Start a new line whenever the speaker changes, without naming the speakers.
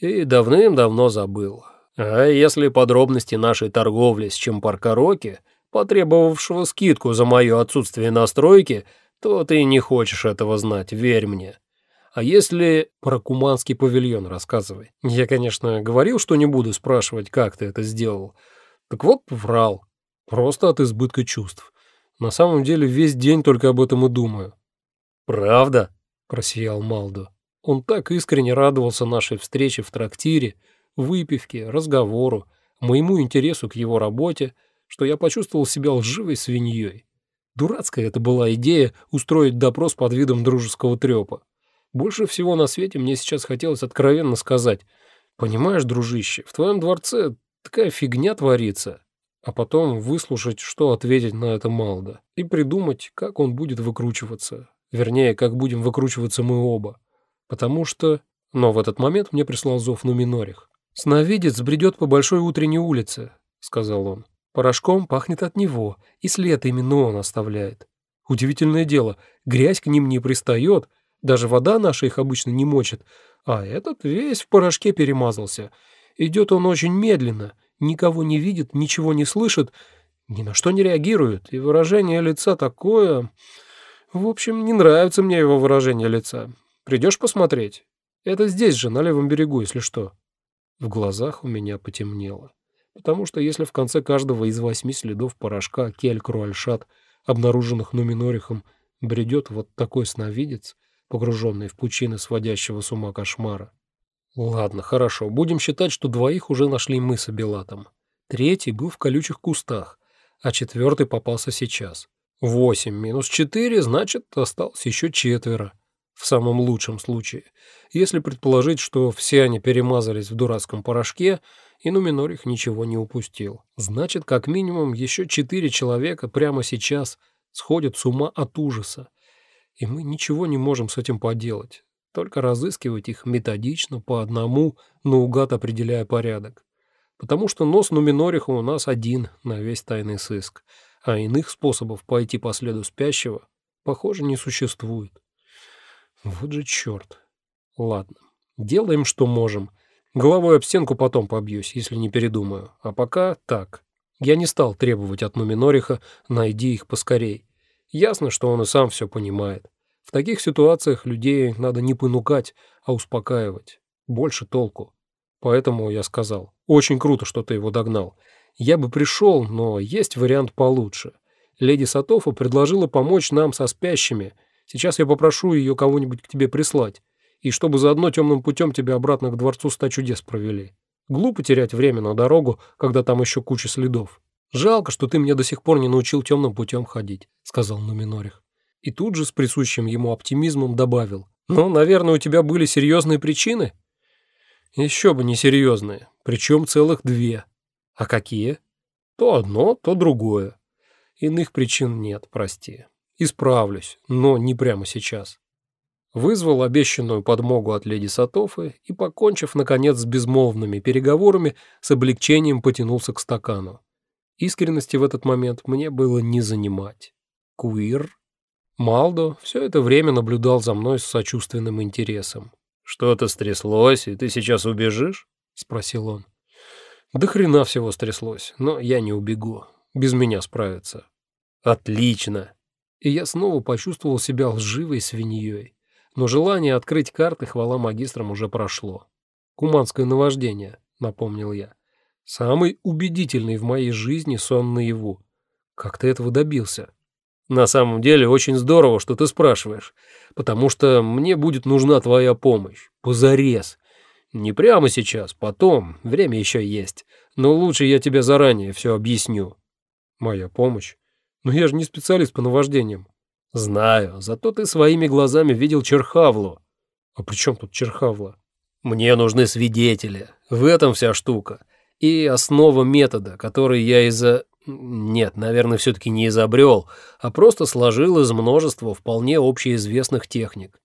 и давным-давно забыл. А если подробности нашей торговли с Чемпаркароки, потребовавшего скидку за мое отсутствие на стройке, то ты не хочешь этого знать, верь мне. А если про куманский павильон рассказывай? Я, конечно, говорил, что не буду спрашивать, как ты это сделал. Так вот, врал. Просто от избытка чувств. На самом деле весь день только об этом и думаю. «Правда?» — просиял Малдо. Он так искренне радовался нашей встрече в трактире, выпивке, разговору, моему интересу к его работе, что я почувствовал себя лживой свиньей. Дурацкая это была идея устроить допрос под видом дружеского трёпа. Больше всего на свете мне сейчас хотелось откровенно сказать, «Понимаешь, дружище, в твоем дворце такая фигня творится», а потом выслушать, что ответить на это Малда, и придумать, как он будет выкручиваться. Вернее, как будем выкручиваться мы оба. Потому что... Но в этот момент мне прислал зов Нуминорих. «Сновидец бредет по большой утренней улице», — сказал он. «Порошком пахнет от него, и след именно он оставляет. Удивительное дело, грязь к ним не пристает, даже вода наша их обычно не мочит, а этот весь в порошке перемазался. Идет он очень медленно, никого не видит, ничего не слышит, ни на что не реагирует, и выражение лица такое... В общем, не нравится мне его выражение лица. Придешь посмотреть? Это здесь же, на левом берегу, если что». В глазах у меня потемнело. Потому что если в конце каждого из восьми следов порошка кель-круальшат, обнаруженных Нуминорихом, бредет вот такой сновидец, погруженный в пучины сводящего с ума кошмара. Ладно, хорошо, будем считать, что двоих уже нашли мы с Абилатом. Третий был в колючих кустах, а четвертый попался сейчас. Восемь минус четыре, значит, осталось еще четверо. В самом лучшем случае. Если предположить, что все они перемазались в дурацком порошке, и Нуминор их ничего не упустил. Значит, как минимум, еще четыре человека прямо сейчас сходят с ума от ужаса и мы ничего не можем с этим поделать, только разыскивать их методично, по одному, наугад определяя порядок. Потому что нос Нуминориха у нас один на весь тайный сыск, а иных способов пойти по следу спящего, похоже, не существует. Вот же черт. Ладно, делаем, что можем. Головой об стенку потом побьюсь, если не передумаю. А пока так. Я не стал требовать от Нуминориха «найди их поскорей». Ясно, что он и сам все понимает. В таких ситуациях людей надо не понукать, а успокаивать. Больше толку. Поэтому я сказал, очень круто, что ты его догнал. Я бы пришел, но есть вариант получше. Леди Сатофа предложила помочь нам со спящими. Сейчас я попрошу ее кого-нибудь к тебе прислать. И чтобы заодно темным путем тебя обратно к дворцу ста чудес провели. Глупо терять время на дорогу, когда там еще куча следов. «Жалко, что ты меня до сих пор не научил темным путем ходить», — сказал Нуминорих. И тут же с присущим ему оптимизмом добавил. «Ну, наверное, у тебя были серьезные причины?» «Еще бы не серьезные, причем целых две. А какие?» «То одно, то другое. Иных причин нет, прости. Исправлюсь, но не прямо сейчас». Вызвал обещанную подмогу от леди Сатофы и, покончив, наконец, с безмолвными переговорами, с облегчением потянулся к стакану. Искренности в этот момент мне было не занимать. Куир? Малдо все это время наблюдал за мной с сочувственным интересом. «Что-то стряслось, и ты сейчас убежишь?» — спросил он. «Да хрена всего стряслось, но я не убегу. Без меня справятся». «Отлично!» И я снова почувствовал себя лживой свиньей. Но желание открыть карты хвала магистрам уже прошло. «Куманское наваждение», — напомнил я. Самый убедительный в моей жизни сон наяву. Как ты этого добился? На самом деле очень здорово, что ты спрашиваешь, потому что мне будет нужна твоя помощь. Позарез. Не прямо сейчас, потом, время еще есть. Но лучше я тебе заранее все объясню. Моя помощь? Но я же не специалист по наваждениям. Знаю, зато ты своими глазами видел Черхавлу. А при чем тут Черхавла? Мне нужны свидетели. В этом вся штука и основа метода, который я из-за... Нет, наверное, все-таки не изобрел, а просто сложил из множества вполне общеизвестных техник.